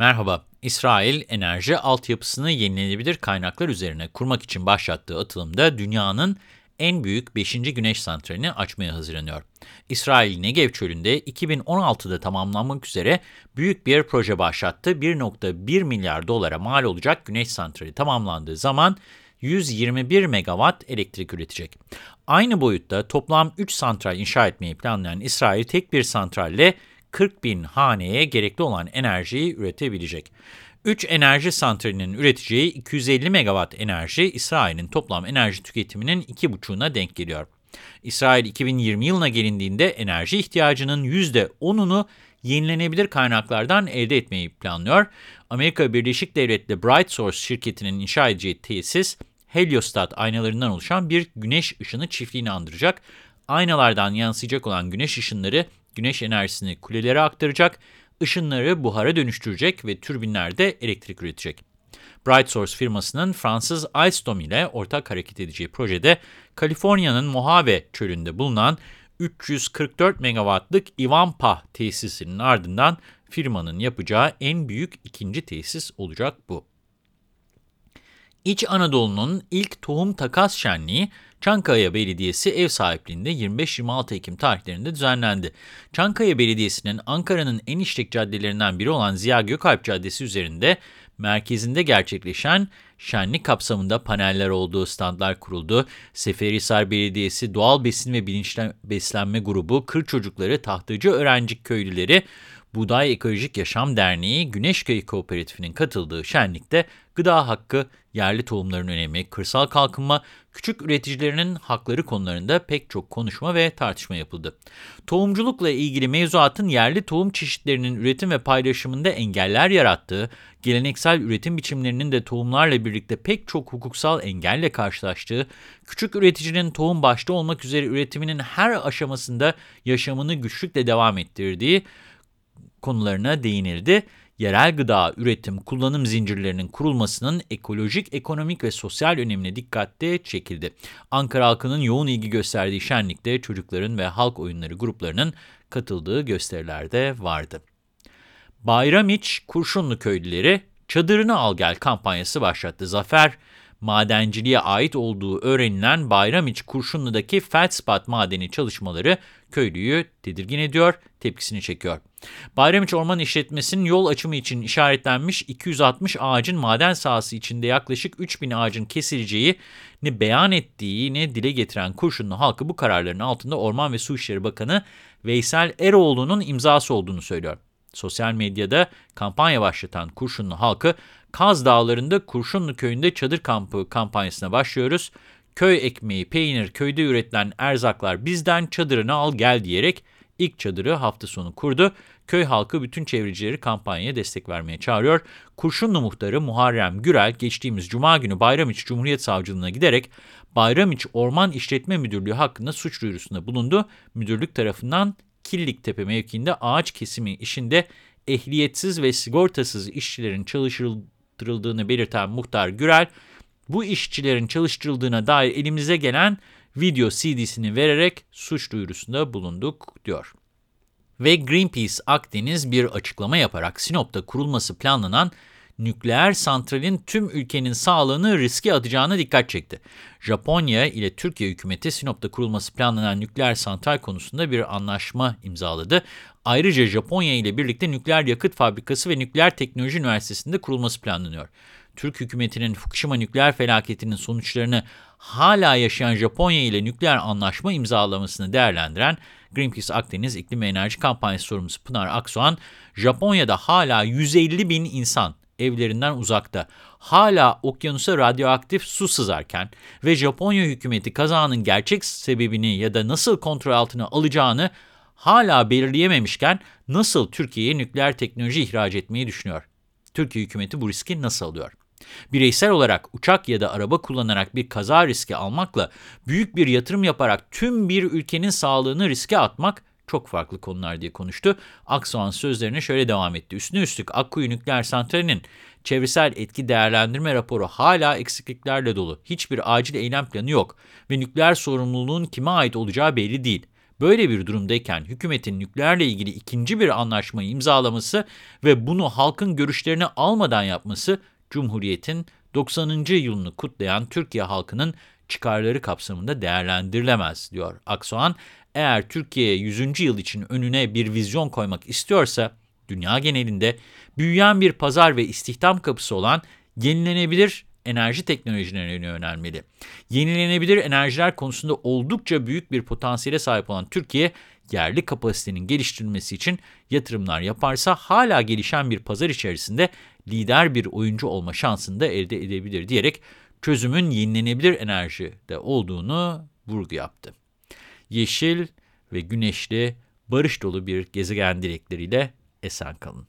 Merhaba, İsrail enerji altyapısını yenilenebilir kaynaklar üzerine kurmak için başlattığı atılımda dünyanın en büyük 5. güneş santralini açmaya hazırlanıyor. İsrail Negev çölünde 2016'da tamamlanmak üzere büyük bir proje başlattı. 1.1 milyar dolara mal olacak güneş santrali tamamlandığı zaman 121 megawatt elektrik üretecek. Aynı boyutta toplam 3 santral inşa etmeyi planlayan İsrail tek bir santralle 40 bin haneye gerekli olan enerjiyi üretebilecek. 3 enerji santralinin üreteceği 250 megawatt enerji İsrail'in toplam enerji tüketiminin 2,5'una denk geliyor. İsrail 2020 yılına gelindiğinde enerji ihtiyacının %10'unu yenilenebilir kaynaklardan elde etmeyi planlıyor. Amerika Birleşik Devletleri Bright Source şirketinin inşa edeceği tesis, heliostat aynalarından oluşan bir güneş ışını çiftliğini andıracak. Aynalardan yansıyacak olan güneş ışınları güneş enerjisini kulelere aktaracak, ışınları buhara dönüştürecek ve türbinlerde elektrik üretecek. Bright Source firmasının Fransız Alstom ile ortak hareket edeceği projede Kaliforniya'nın Mojave çölünde bulunan 344 megawattlık Ivanpah tesisinin ardından firmanın yapacağı en büyük ikinci tesis olacak bu. İç Anadolu'nun ilk tohum takas şenliği Çankaya Belediyesi ev sahipliğinde 25-26 Ekim tarihlerinde düzenlendi. Çankaya Belediyesi'nin Ankara'nın en işlek caddelerinden biri olan Ziya Gökalp Caddesi üzerinde merkezinde gerçekleşen şenlik kapsamında paneller olduğu standlar kuruldu. Seferihisar Belediyesi Doğal Besin ve Bilinçli Beslenme Grubu, Kır Çocukları, Tahtacı Öğrenci Köylüleri, Buğday Ekolojik Yaşam Derneği, Güneşköy Kooperatifi'nin katıldığı şenlikte gıda hakkı, yerli tohumların önemi, kırsal kalkınma, küçük üreticilerinin hakları konularında pek çok konuşma ve tartışma yapıldı. Tohumculukla ilgili mevzuatın yerli tohum çeşitlerinin üretim ve paylaşımında engeller yarattığı, geleneksel üretim biçimlerinin de tohumlarla birlikte pek çok hukuksal engelle karşılaştığı, küçük üreticinin tohum başta olmak üzere üretiminin her aşamasında yaşamını güçlükle devam ettirdiği, konularına değinildi. Yerel gıda üretim kullanım zincirlerinin kurulmasının ekolojik, ekonomik ve sosyal önemine dikkatle çekildi. Ankara halkının yoğun ilgi gösterdiği şenlikte çocukların ve halk oyunları gruplarının katıldığı gösterilerde vardı. Bayramiç Kurşunlu köylüleri çadırını al gel kampanyası başlattı. Zafer madenciliğe ait olduğu öğrenilen Bayramiç Kurşunlu'daki Feldspat madeni çalışmaları köylüyü tedirgin ediyor, tepkisini çekiyor. Bayramiç Orman İşletmesi'nin yol açımı için işaretlenmiş 260 ağacın maden sahası içinde yaklaşık 3000 ağacın kesileceğini beyan ettiğini dile getiren Kurşunlu halkı bu kararların altında Orman ve Su İşleri Bakanı Veysel Eroğlu'nun imzası olduğunu söylüyor. Sosyal medyada kampanya başlatan Kurşunlu halkı, Kaz Dağları'nda Kurşunlu Köyü'nde çadır kampı kampanyasına başlıyoruz. Köy ekmeği, peynir, köyde üretilen erzaklar bizden çadırını al gel diyerek ilk çadırı hafta sonu kurdu. Köy halkı bütün çevrecileri kampanyaya destek vermeye çağırıyor. Kurşunlu muhtarı Muharrem Gürel geçtiğimiz Cuma günü Bayramiç Cumhuriyet Savcılığına giderek Bayramiç Orman İşletme Müdürlüğü hakkında suç duyurusunda bulundu. Müdürlük tarafından Killiktepe mevkiinde ağaç kesimi işinde ehliyetsiz ve sigortasız işçilerin çalıştırıldığını belirten muhtar Gürel, bu işçilerin çalıştırıldığına dair elimize gelen video CD'sini vererek suç duyurusunda bulunduk diyor. Ve Greenpeace Akdeniz bir açıklama yaparak Sinop'ta kurulması planlanan nükleer santralin tüm ülkenin sağlığını riske atacağına dikkat çekti. Japonya ile Türkiye hükümeti Sinop'ta kurulması planlanan nükleer santral konusunda bir anlaşma imzaladı. Ayrıca Japonya ile birlikte nükleer yakıt fabrikası ve nükleer teknoloji üniversitesinde kurulması planlanıyor. Türk hükümetinin Fukushima nükleer felaketinin sonuçlarını hala yaşayan Japonya ile nükleer anlaşma imzalamasını değerlendiren Greenpeace Akdeniz İklim ve Enerji Kampanyası sorumlusu Pınar Aksoğan, Japonya'da hala 150 bin insan evlerinden uzakta, hala okyanusa radyoaktif su sızarken ve Japonya hükümeti kazanın gerçek sebebini ya da nasıl kontrol altına alacağını hala belirleyememişken nasıl Türkiye'ye nükleer teknoloji ihraç etmeyi düşünüyor? Türkiye hükümeti bu riski nasıl alıyor? Bireysel olarak uçak ya da araba kullanarak bir kaza riski almakla büyük bir yatırım yaparak tüm bir ülkenin sağlığını riske atmak çok farklı konular diye konuştu. Aksoğan sözlerine şöyle devam etti. Üstüne üstlük Akkuyu Nükleer Santrali'nin çevresel etki değerlendirme raporu hala eksikliklerle dolu. Hiçbir acil eylem planı yok ve nükleer sorumluluğun kime ait olacağı belli değil. Böyle bir durumdayken hükümetin nükleerle ilgili ikinci bir anlaşmayı imzalaması ve bunu halkın görüşlerini almadan yapması, Cumhuriyet'in 90. yılını kutlayan Türkiye halkının çıkarları kapsamında değerlendirilemez, diyor Aksoğan. Eğer Türkiye 100. yıl için önüne bir vizyon koymak istiyorsa, dünya genelinde büyüyen bir pazar ve istihdam kapısı olan yenilenebilir enerji teknolojilerine yönelmeli. Yenilenebilir enerjiler konusunda oldukça büyük bir potansiyele sahip olan Türkiye, yerli kapasitenin geliştirilmesi için yatırımlar yaparsa hala gelişen bir pazar içerisinde lider bir oyuncu olma şansını da elde edebilir diyerek çözümün yenilenebilir enerjide olduğunu vurgu yaptı. Yeşil ve güneşli, barış dolu bir gezegen dilekleriyle esen kalın.